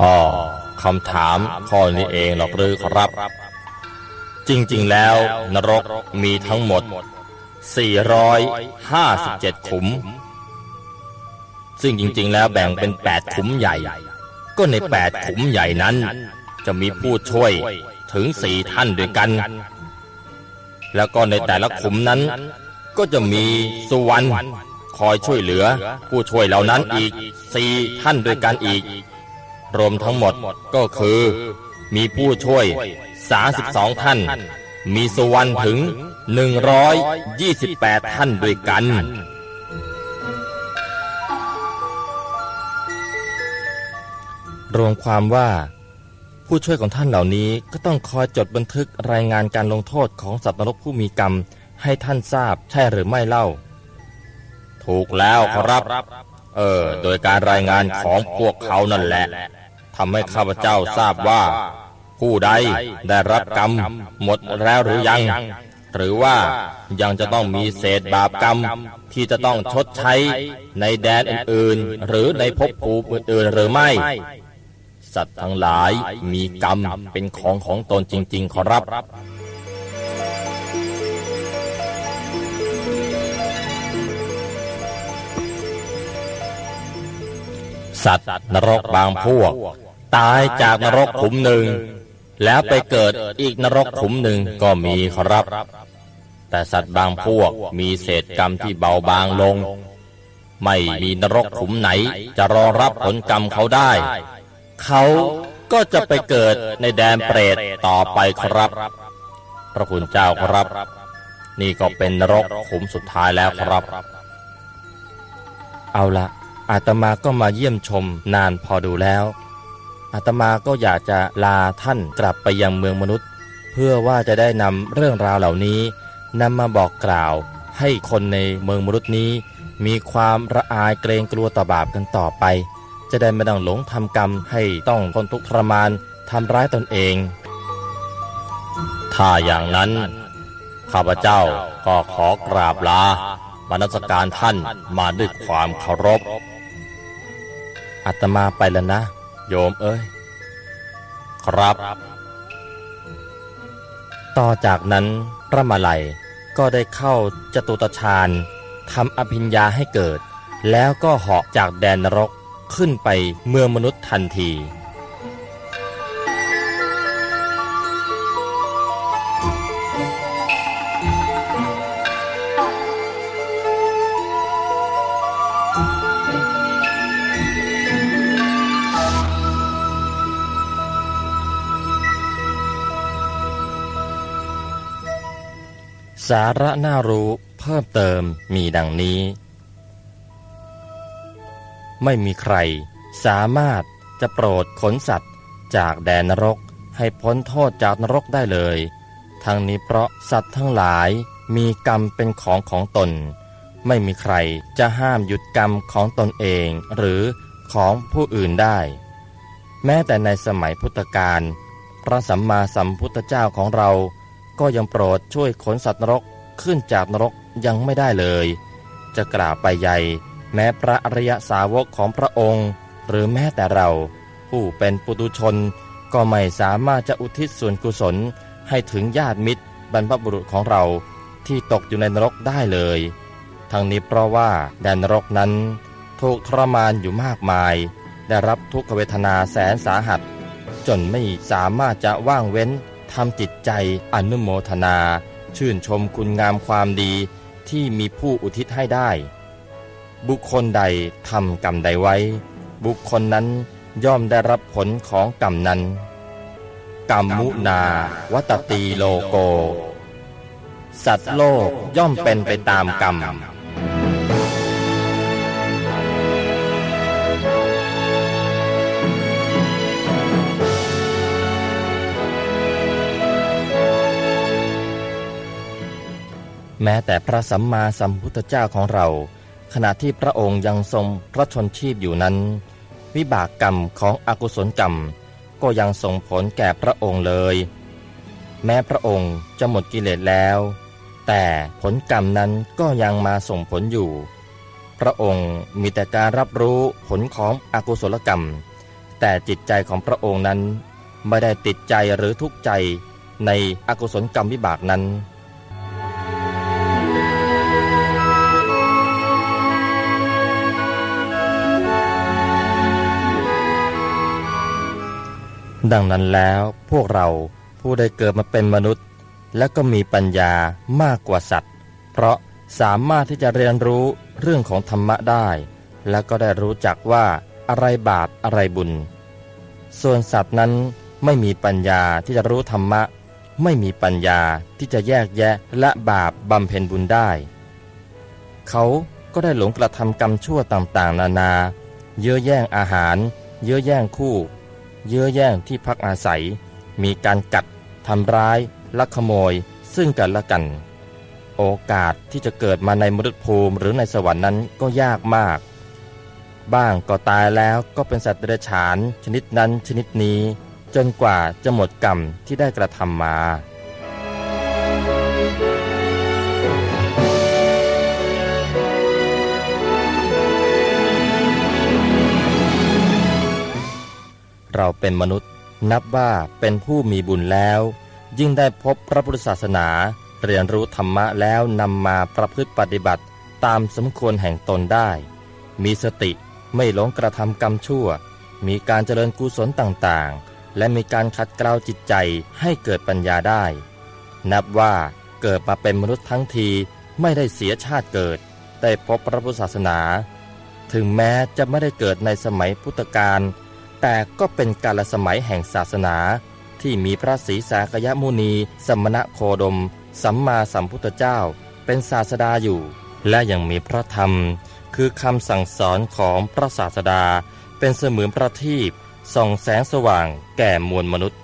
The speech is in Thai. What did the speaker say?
อ๋อคำถามข้อนี้เองหรอกหรือครับ จริงๆแล้ว นรกมีทั้งหมด 457 ขุม ซึ่งจริงๆแล้วแบ่งเป็น 8 ขุมใหญ่ ก็ใน 8 ขุมใหญ่นั้น จะมีผู้ช่วยถึงสี่ท่านด้วยกัน แล้วก็ในแต่ละขุมนั้น ก็จะมีสุวรรณคอยช่วยเหลือ ผู้ช่วยเหล่านั้นอีกสี่ท่านด้วยกันอีก รวมทั้งหมดก็คือ มีผู้ช่วย 32 ท่าน มีสุวรรณถึง 128 ท่านด้วยกัน รวมความว่า ผู้ช่วยของท่านเหล่านี้ก็ต้องคอยจดบันทึกรายงานการลงโทษของสัตว์นรกผู้มีกรรมให้ท่านทราบใช่หรือไม่เล่า ถูกแล้วครับ เออ โดยการรายงานของพวกเขานั่นแหละ ทำให้ข้าพเจ้าทราบว่า ผู้ใดได้รับกรรมหมดแล้วหรือยัง หรือว่ายังจะต้องมีเศษบาปกรรมที่จะต้องชดใช้ในแดนอื่นๆ หรือในภพภูมิอื่นๆหรือไม่ สัตว์ทั้งหลายมีกรรมเป็นของของตนจริง ๆ ขอรับสัตว์นรกบางพวก ตายจากนรกขุมหนึ่ง แล้วไปเกิดอีกนรกขุมหนึ่งก็มีขอรับ แต่สัตว์บางพวกมีเศษกรรมที่เบาบางลง ไม่มีนรกขุมไหนจะรอรับผลกรรมเขาได้ เขาก็จะไปเกิดในแดนเปรตต่อไปครับ พระคุณเจ้าครับ นี่ก็เป็นนรกขุมสุดท้ายแล้วครับ เอาละอาตมาก็มาเยี่ยมชมนานพอดูแล้ว อาตมาก็อยากจะลาท่านกลับไปยังเมืองมนุษย์ เพื่อว่าจะได้นำเรื่องราวเหล่านี้นำมาบอกกล่าว ให้คนในเมืองมนุษย์นี้ มีความระอายเกรงกลัวต่อบาปกันต่อไป จะได้ไม่ต้องหลงทำกรรมให้ต้องทนทุกข์ทรมานทำร้ายตนเอง ถ้าอย่างนั้น ข้าพเจ้าก็ขอกราบลาบรรณสการท่านมาด้วยความเคารพอาตมาไปแล้วนะ โยมเอ้ย ครับ ต่อจากนั้นพระมาลัยก็ได้เข้าจตุตฌานทำอภิญญาให้เกิด แล้วก็เหาะจากแดนนรกขึ้นไปเมืองมนุษย์ทันที สาระน่ารู้เพิ่มเติมมีดังนี้ ไม่มีใครสามารถจะโปรดขนสัตว์จากแดนนรกให้พ้นโทษจากนรกได้เลย ทั้งนี้เพราะสัตว์ทั้งหลายมีกรรมเป็นของของตน ไม่มีใครจะห้ามหยุดกรรมของตนเองหรือของผู้อื่นได้ แม้แต่ในสมัยพุทธกาลพระสัมมาสัมพุทธเจ้าของเรา ก็ยังโปรดช่วยขนสัตว์นรกขึ้นจากนรกยังไม่ได้เลย จะกล่าวไปใหญ่แม้พระอริยสาวกของพระองค์ หรือแม้แต่เรา ผู้เป็นปุตุชนก็ไม่สามารถจะอุทิศส่วนกุศลให้ถึงญาติมิตรบรรพบุรุษของเราที่ตกอยู่ในนรกได้เลย ทั้งนี้เพราะว่าแดนนรกนั้นถูกทรมานอยู่มากมาย ได้รับทุกขเวทนาแสนสาหัส จนไม่สามารถจะว่างเว้น ทำจิตใจอนุโมทนา ชื่นชมคุณงามความดีที่มีผู้อุทิศให้ได้ บุคคลใดทำกรรมใดไว้ บุคคลนั้นย่อมได้รับผลของกรรมนั้น กรรมมุนา วัตตีโลโก สัตว์โลกย่อมเป็นไปตามกรรม แม้แต่พระสัมมาสัมพุทธเจ้าของเรา ขณะที่พระองค์ยังทรงพระชนชีพอยู่นั้น วิบากกรรมของอกุศลกรรม ก็ยังส่งผลแก่พระองค์เลย แม้พระองค์จะหมดกิเลสแล้ว แต่ผลกรรมนั้นก็ยังมาส่งผลอยู่ พระองค์มีแต่การรับรู้ผลของอกุศลกรรม แต่จิตใจของพระองค์นั้นไม่ได้ติดใจหรือทุกข์ใจในอกุศลกรรมวิบากนั้น ดังนั้นแล้วพวกเราผู้ได้เกิดมาเป็นมนุษย์ และก็มีปัญญามากกว่าสัตว์ เพราะสามารถที่จะเรียนรู้เรื่องของธรรมะได้ และก็ได้รู้จักว่าอะไรบาปอะไรบุญ ส่วนสัตว์นั้นไม่มีปัญญาที่จะรู้ธรรมะ ไม่มีปัญญาที่จะแยกแยะและบาปบำเพ็ญบุญได้ เขาก็ได้หลงกระทำกรรมชั่วต่างๆ นานา เยื่อแย่งอาหาร เยื่อแย่งคู่ เยื่อแย่งที่พักอาศัย มีการกัดทำร้าย ลักขโมย ซึ่งกันและกัน โอกาสที่จะเกิดมาในมรุษภูมิหรือในสวรรค์นั้นก็ยากมาก บ้างก็ตายแล้วก็เป็นสัตว์เดรัจฉาน ชนิดนั้นชนิดนี้ จนกว่าจะหมดกรรมที่ได้กระทำมา เราเป็นมนุษย์ นับว่าเป็นผู้มีบุญแล้ว ยิ่งได้พบพระพุทธศาสนา เรียนรู้ธรรมะแล้วนำมาประพฤติปฏิบัติตามสมควรแห่งตนได้ มีสติไม่หลงกระทำกรรมชั่ว มีการเจริญกุศลต่างๆ และมีการขัดเกลาจิตใจให้เกิดปัญญาได้ นับว่าเกิดมาเป็นมนุษย์ทั้งทีไม่ได้เสียชาติเกิด ได้พบพระพุทธศาสนา ถึงแม้จะไม่ได้เกิดในสมัยพุทธกาล แต่ก็เป็นกาลสมัยแห่งศาสนา ที่มีพระศรีสากยมุนี สมณะโคดม สัมมาสัมพุทธเจ้า เป็นศาสดาอยู่ และยังมีพระธรรม คือคำสั่งสอนของพระศาสดา เป็นเสมือนประทีปส่องแสงสว่างแก่มวลมนุษย์